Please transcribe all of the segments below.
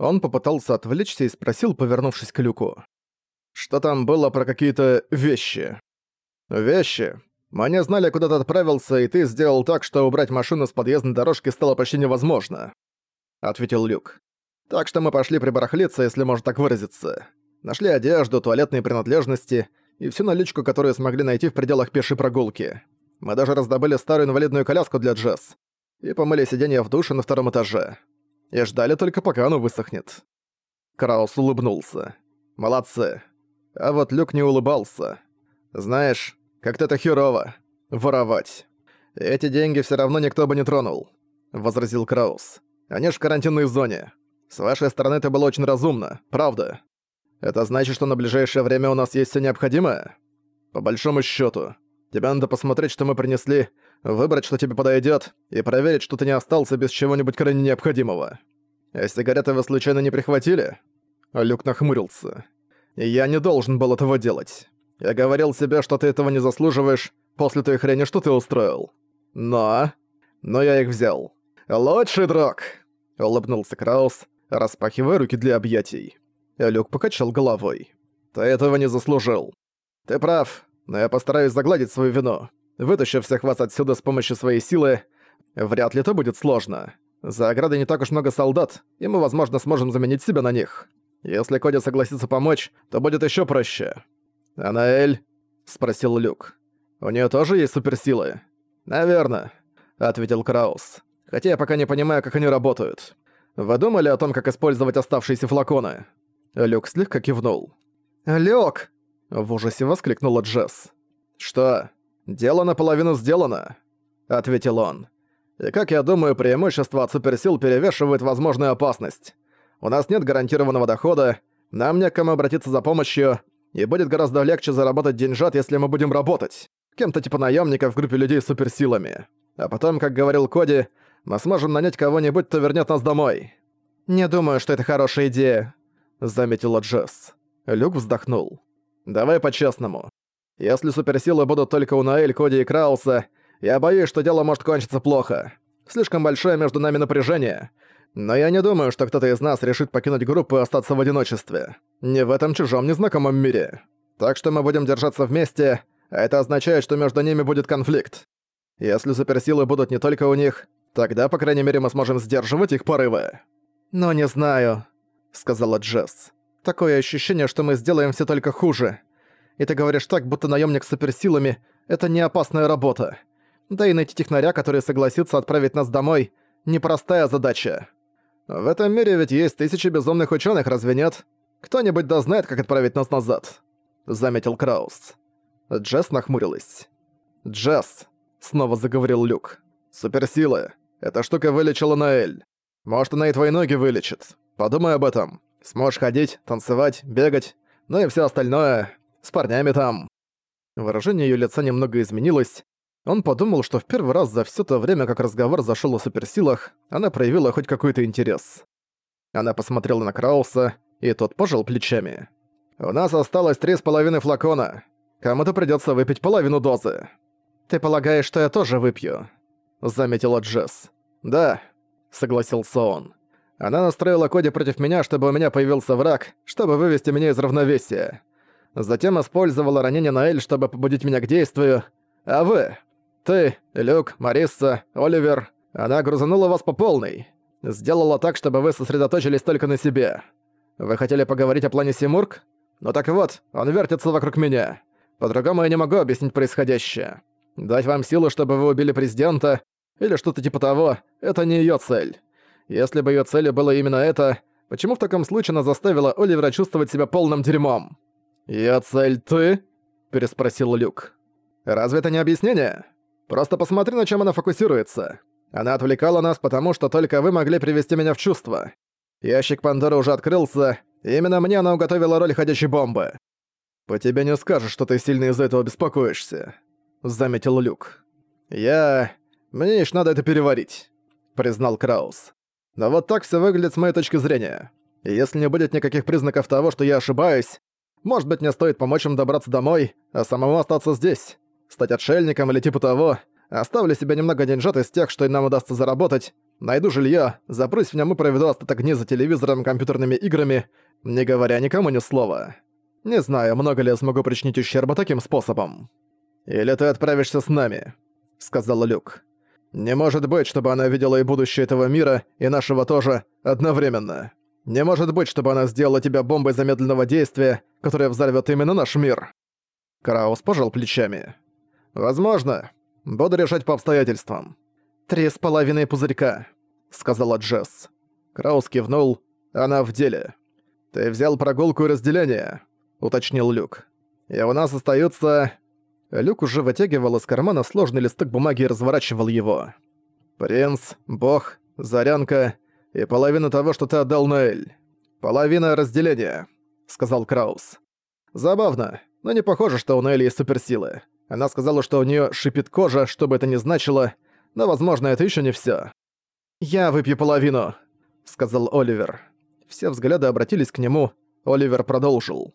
Он попытался отвлечься и спросил, повернувшись к люку. «Что там было про какие-то вещи?» «Вещи? Мы не знали, куда ты отправился, и ты сделал так, что убрать машину с подъездной дорожки стало почти невозможно», — ответил Люк. «Так что мы пошли прибарахлиться, если можно так выразиться. Нашли одежду, туалетные принадлежности и всю наличку, которую смогли найти в пределах пешей прогулки. Мы даже раздобыли старую инвалидную коляску для Джесс и помыли сиденье в душе на втором этаже и ждали только пока оно высохнет. Краус улыбнулся. «Молодцы. А вот Люк не улыбался. Знаешь, как-то это херово. Воровать. Эти деньги все равно никто бы не тронул», — возразил Краус. «Они ж в карантинной зоне. С вашей стороны это было очень разумно, правда. Это значит, что на ближайшее время у нас есть все необходимое? По большому счету, тебе надо посмотреть, что мы принесли, выбрать, что тебе подойдет, и проверить, что ты не остался без чего-нибудь крайне необходимого. А сигареты вы случайно не прихватили?» Люк нахмурился. «Я не должен был этого делать. Я говорил себе, что ты этого не заслуживаешь после той хрени, что ты устроил. Но... Но я их взял. Лучший друг!» Улыбнулся Краус, распахивая руки для объятий. Люк покачал головой. «Ты этого не заслужил. Ты прав, но я постараюсь загладить свою вину. Вытащив всех вас отсюда с помощью своей силы, вряд ли это будет сложно. За оградой не так уж много солдат, и мы, возможно, сможем заменить себя на них. Если Коди согласится помочь, то будет еще проще. «Анаэль?» — спросил Люк. «У нее тоже есть суперсилы?» «Наверно», — ответил Краус. «Хотя я пока не понимаю, как они работают. Вы думали о том, как использовать оставшиеся флаконы?» Люк слегка кивнул. «Люк!» — в ужасе воскликнула Джесс. «Что?» «Дело наполовину сделано», — ответил он. «И как я думаю, преимущество от суперсил перевешивает возможную опасность. У нас нет гарантированного дохода, нам не к кому обратиться за помощью, и будет гораздо легче заработать деньжат, если мы будем работать. Кем-то типа наемника в группе людей с суперсилами. А потом, как говорил Коди, мы сможем нанять кого-нибудь, кто вернет нас домой». «Не думаю, что это хорошая идея», — заметила Джесс. Люк вздохнул. «Давай по-честному. Если суперсилы будут только у Наэль, Коди и Крауса, я боюсь, что дело может кончиться плохо. Слишком большое между нами напряжение. Но я не думаю, что кто-то из нас решит покинуть группу и остаться в одиночестве. Не в этом чужом незнакомом мире. Так что мы будем держаться вместе, а это означает, что между ними будет конфликт. Если суперсилы будут не только у них, тогда, по крайней мере, мы сможем сдерживать их порывы. «Но не знаю», — сказала Джесс. «Такое ощущение, что мы сделаем все только хуже. И ты говоришь так, будто наемник с суперсилами — это не опасная работа. Да и найти технаря, который согласится отправить нас домой — непростая задача. В этом мире ведь есть тысячи безумных ученых, разве нет? Кто-нибудь да знает, как отправить нас назад», — заметил Краус. Джесс нахмурилась. «Джесс», — снова заговорил Люк. «Суперсилы. Эта штука вылечила Наэль. Может, она и твои ноги вылечит. Подумай об этом. Сможешь ходить, танцевать, бегать, ну и все остальное. С парнями там». Выражение ее лица немного изменилось. Он подумал, что в первый раз за все то время, как разговор зашел о суперсилах, она проявила хоть какой-то интерес. Она посмотрела на Крауса, и тот пожал плечами. «У нас осталось три с половиной флакона. Кому-то придется выпить половину дозы». «Ты полагаешь, что я тоже выпью?» — заметила Джесс. «Да», — согласился он. «Она настроила Коди против меня, чтобы у меня появился враг, чтобы вывести меня из равновесия. Затем использовала ранение на Эль, чтобы побудить меня к действию. А вы? Ты, Люк, Марисса, Оливер, она грузанула вас по полной. Сделала так, чтобы вы сосредоточились только на себе. Вы хотели поговорить о плане Симург? Ну так вот, он вертится вокруг меня. По-другому я не могу объяснить происходящее. Дать вам силу, чтобы вы убили президента, или что-то типа того, это не её цель. Если бы её целью было именно это, почему в таком случае она заставила Оливера чувствовать себя полным дерьмом? «Я цель ты?» – переспросил Люк. «Разве это не объяснение? Просто посмотри, на чем она фокусируется. Она отвлекала нас, потому что только вы могли привести меня в чувство. Ящик Пандоры уже открылся, и именно мне она уготовила роль ходячей бомбы. По тебе не скажешь, что ты сильно из-за этого беспокоишься», — заметил Люк. «Я... Мне ещё надо это переварить», — признал Краус. «Но вот так всё выглядит с моей точки зрения. И если не будет никаких признаков того, что я ошибаюсь, может быть, мне стоит помочь им добраться домой, а самому остаться здесь, стать отшельником или типа того, Оставлю себе немного деньжат из тех, что нам удастся заработать, Найду жилье, запрусь в нем и проведу остаток дней за телевизором и компьютерными играми, не говоря никому ни слова. Не знаю, много ли я смогу причинить ущерба таким способом. «Или ты отправишься с нами», — сказал Люк. «Не может быть, чтобы она видела и будущее этого мира, и нашего тоже, одновременно. Не может быть, чтобы она сделала тебя бомбой замедленного действия, которая взорвет именно наш мир». Краус пожал плечами. «Возможно. Буду решать по обстоятельствам. «Три с половиной пузырька», — сказала Джесс. Краус кивнул. «Она в деле». «Ты взял прогулку и разделение», — уточнил Люк. «И у нас остаются...» Люк уже вытягивал из кармана сложный листок бумаги и разворачивал его. «Принц, бог, зарянка и половина того, что ты отдал Ноэль. Половина разделения», — сказал Краус. «Забавно, но не похоже, что у Ноэль есть суперсилы. Она сказала, что у нее шипит кожа, что бы это ни значило, но, возможно, это еще не все. «Я выпью половину», — сказал Оливер. Все взгляды обратились к нему. Оливер продолжил.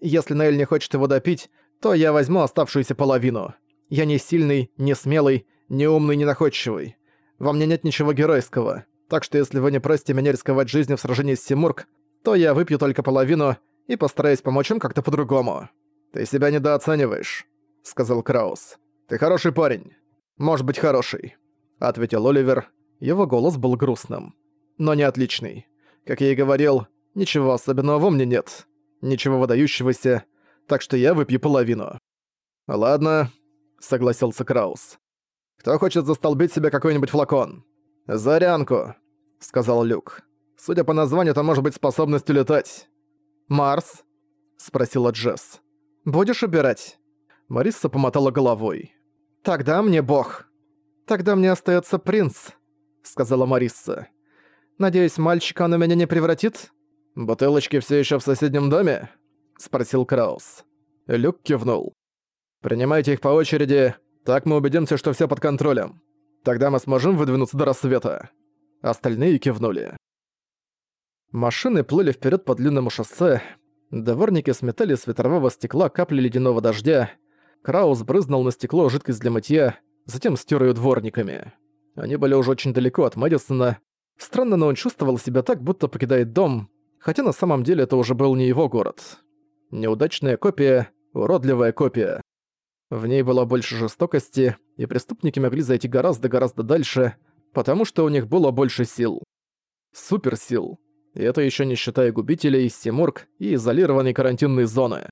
«Если Нейль не хочет его допить, то я возьму оставшуюся половину. Я не сильный, не смелый, не умный, не находчивый. Во мне нет ничего геройского. Так что если вы не просите меня рисковать жизнью в сражении с Симург, то я выпью только половину и постараюсь помочь им как-то по-другому. Ты себя недооцениваешь», — сказал Краус. «Ты хороший парень. «Может быть, хороший», — ответил Оливер. Его голос был грустным. «Но не отличный. Как я и говорил, ничего особенного во мне нет. Ничего выдающегося, так что я выпью половину». «Ладно», — согласился Краус. «Кто хочет застолбить себе какой-нибудь флакон?» «Зарянку», — сказал Люк. «Судя по названию, это может быть способностью летать». «Марс?» — спросила Джесс. «Будешь убирать?» Мариса помотала головой. «Тогда мне бог». «Тогда мне остается принц», — сказала Марисса. «Надеюсь, мальчика он у меня не превратит?» «Бутылочки все еще в соседнем доме?» — спросил Краус. Люк кивнул. «Принимайте их по очереди, так мы убедимся, что все под контролем. Тогда мы сможем выдвинуться до рассвета». Остальные кивнули. Машины плыли вперед по длинному шоссе. Дворники сметали с ветрового стекла капли ледяного дождя, Краус брызнул на стекло жидкость для мытья, затем стер её дворниками. Они были уже очень далеко от Мэдисона. Странно, но он чувствовал себя так, будто покидает дом, хотя на самом деле это уже был не его город. Неудачная копия, уродливая копия. В ней было больше жестокости, и преступники могли зайти гораздо-гораздо дальше, потому что у них было больше сил. Суперсил. И это еще не считая губителей, Симург и изолированной карантинной зоны.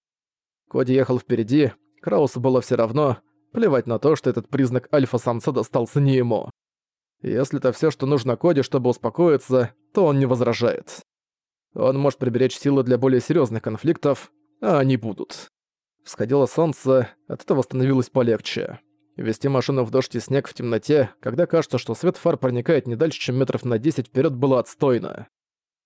Коди ехал впереди, Краусу было все равно, плевать на то, что этот признак альфа-самца достался не ему. Если это все, что нужно Коде, чтобы успокоиться, то он не возражает. Он может приберечь силы для более серьезных конфликтов, а они будут. Всходило солнце, от этого становилось полегче. Вести машину в дождь и снег в темноте, когда кажется, что свет фар проникает не дальше, чем метров на 10 вперед, было отстойно.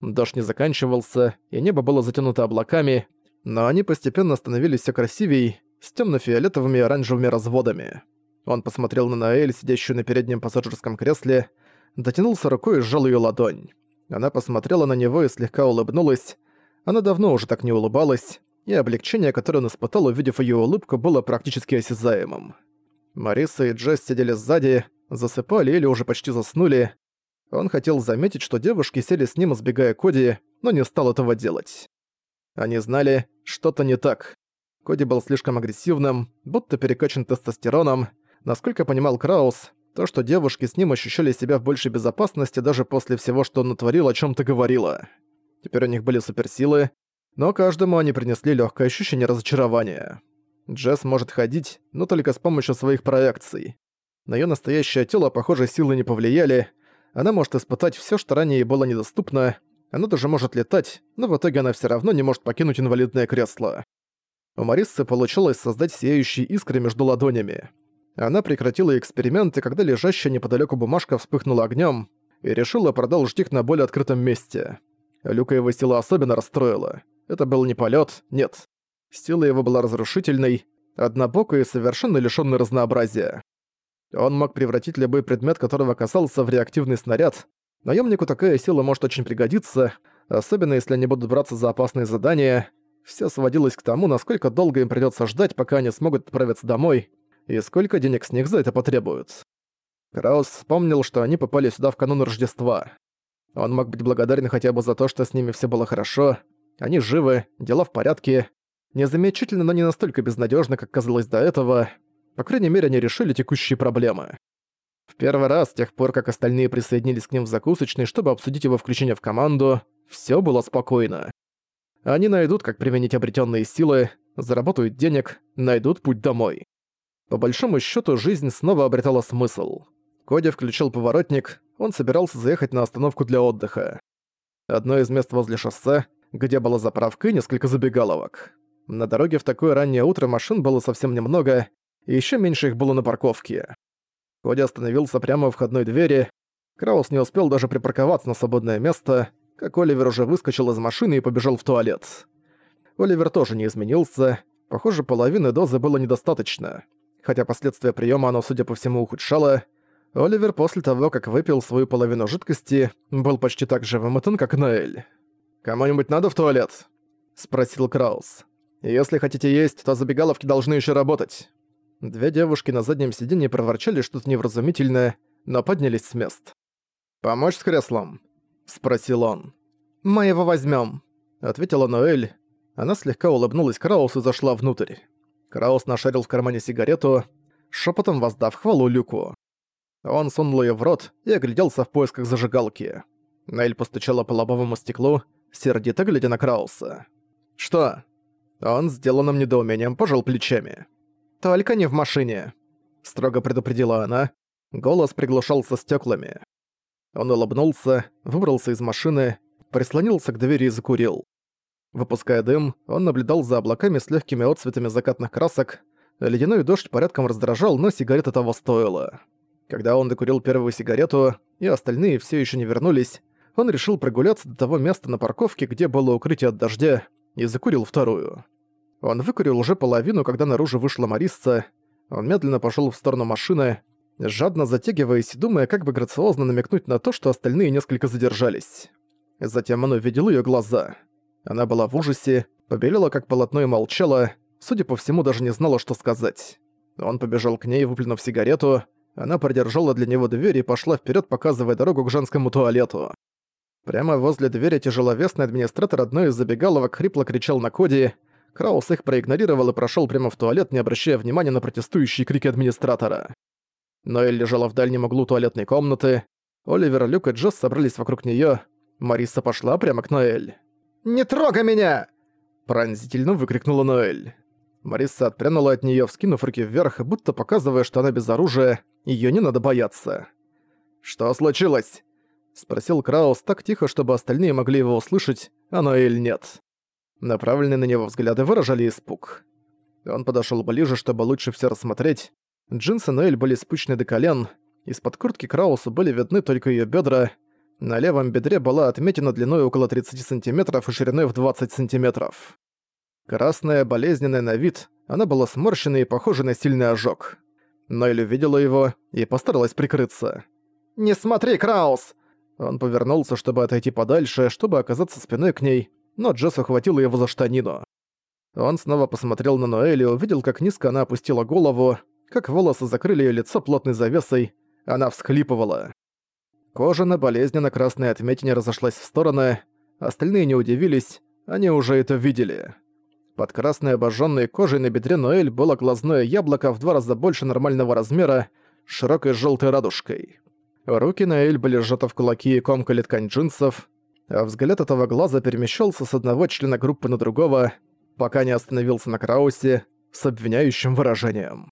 Дождь не заканчивался, и небо было затянуто облаками, но они постепенно становились все красивей, с темно-фиолетовыми и оранжевыми разводами. Он посмотрел на Наэль, сидящую на переднем пассажирском кресле, дотянулся рукой и сжал ее ладонь. Она посмотрела на него и слегка улыбнулась. Она давно уже так не улыбалась, и облегчение, которое он испытал, увидев ее улыбку, было практически осязаемым. Мариса и Джесс сидели сзади, засыпали или уже почти заснули. Он хотел заметить, что девушки сели с ним, избегая Коди, но не стал этого делать. Они знали, что-то не так. Коди был слишком агрессивным, будто перекачан тестостероном. Насколько понимал Краус, то, что девушки с ним ощущали себя в большей безопасности даже после всего, что он натворил, о чем то говорило. Теперь у них были суперсилы, но каждому они принесли легкое ощущение разочарования. Джесс может ходить, но только с помощью своих проекций. На ее настоящее тело, похоже, силы не повлияли. Она может испытать все, что ранее ей было недоступно. Она даже может летать, но в итоге она все равно не может покинуть инвалидное кресло. У Мариссы получилось создать сияющие искры между ладонями. Она прекратила эксперименты, когда лежащая неподалеку бумажка вспыхнула огнем и решила продолжить их на более открытом месте. Люка его сила особенно расстроила. Это был не полет, нет. Сила его была разрушительной, однобокой и совершенно лишённой разнообразия. Он мог превратить любой предмет, которого касался, в реактивный снаряд. Наемнику такая сила может очень пригодиться, особенно если они будут браться за опасные задания, все сводилось к тому, насколько долго им придётся ждать, пока они смогут отправиться домой, и сколько денег с них за это потребуют. Краус вспомнил, что они попали сюда в канун Рождества. Он мог быть благодарен хотя бы за то, что с ними все было хорошо. Они живы, дела в порядке. Незамечательно, но не настолько безнадежно, как казалось до этого. По крайней мере, они решили текущие проблемы. В первый раз, с тех пор, как остальные присоединились к ним в закусочной, чтобы обсудить его включение в команду, все было спокойно. Они найдут, как применить обретенные силы, заработают денег, найдут путь домой. По большому счету жизнь снова обретала смысл. Коди включил поворотник, он собирался заехать на остановку для отдыха. Одно из мест возле шоссе, где была заправка и несколько забегаловок. На дороге в такое раннее утро машин было совсем немного, и ещё меньше их было на парковке. Коди остановился прямо у входной двери. Краус не успел даже припарковаться на свободное место, как Оливер уже выскочил из машины и побежал в туалет. Оливер тоже не изменился. Похоже, половины дозы было недостаточно. Хотя последствия приема оно, судя по всему, ухудшало. Оливер после того, как выпил свою половину жидкости, был почти так же вымотан, как Ноэль. «Кому-нибудь надо в туалет?» — спросил Краус. «Если хотите есть, то забегаловки должны еще работать». Две девушки на заднем сиденье проворчали что-то невразумительное, но поднялись с мест. «Помочь с креслом?» — спросил он. «Мы его возьмем, ответила Ноэль. Она слегка улыбнулась Краусу и зашла внутрь. Краус нашарил в кармане сигарету, шепотом воздав хвалу Люку. Он сунул ее в рот и огляделся в поисках зажигалки. Ноэль постучала по лобовому стеклу, сердито глядя на Крауса. «Что?» Он сделанным недоумением пожал плечами. «Только не в машине», — строго предупредила она. Голос приглушался стеклами. Он улыбнулся, выбрался из машины, прислонился к двери и закурил. Выпуская дым, он наблюдал за облаками с легкими отцветами закатных красок. Ледяной дождь порядком раздражал, но сигарета того стоила. Когда он докурил первую сигарету, и остальные все еще не вернулись, он решил прогуляться до того места на парковке, где было укрытие от дождя, и закурил вторую. Он выкурил уже половину, когда наружу вышла Марисса. Он медленно пошел в сторону машины, жадно затягиваясь, думая, как бы грациозно намекнуть на то, что остальные несколько задержались. Затем он увидел ее глаза. Она была в ужасе, побелела как полотно и молчала, судя по всему, даже не знала, что сказать. Он побежал к ней, выплюнув сигарету. Она продержала для него дверь и пошла вперед, показывая дорогу к женскому туалету. Прямо возле двери тяжеловесный администратор одной из забегаловок хрипло кричал на Коди — Краус их проигнорировал и прошел прямо в туалет, не обращая внимания на протестующие крики администратора. Ноэль лежала в дальнем углу туалетной комнаты. Оливер, Люк и Джосс собрались вокруг нее. Мариса пошла прямо к Ноэль. «Не трогай меня!» Пронзительно выкрикнула Ноэль. Мариса отпрянула от нее, вскинув руки вверх, будто показывая, что она без оружия, ее не надо бояться. «Что случилось?» — спросил Краус так тихо, чтобы остальные могли его услышать, а Ноэль нет. Направленные на него взгляды выражали испуг. Он подошёл ближе, чтобы лучше всё рассмотреть. Джинсы Ноэль были спущены до колен, из-под куртки Крауса были видны только её бедра, на левом бедре была отметина длиной около 30 сантиметров и шириной в 20 сантиметров. Красная, болезненная на вид, она была сморщенной и похожа на сильный ожог. Ноэль увидела его и постаралась прикрыться. «Не смотри, Краус!» Он повернулся, чтобы отойти подальше, чтобы оказаться спиной к ней, но Джесс ухватила его за штанину. Он снова посмотрел на Ноэль и увидел, как низко она опустила голову, как волосы закрыли её лицо плотной завесой, она всхлипывала. Кожа на болезненно-красной отметине разошлась в стороны, остальные не удивились, они уже это видели. Под красной обожжённой кожей на бедре Ноэль было глазное яблоко в два раза больше нормального размера, широкой жёлтой радужкой. Руки Ноэль были сжаты в кулаки и комкали ткань джинсов, а взгляд этого глаза перемещался с одного члена группы на другого, пока не остановился на Краусе с обвиняющим выражением.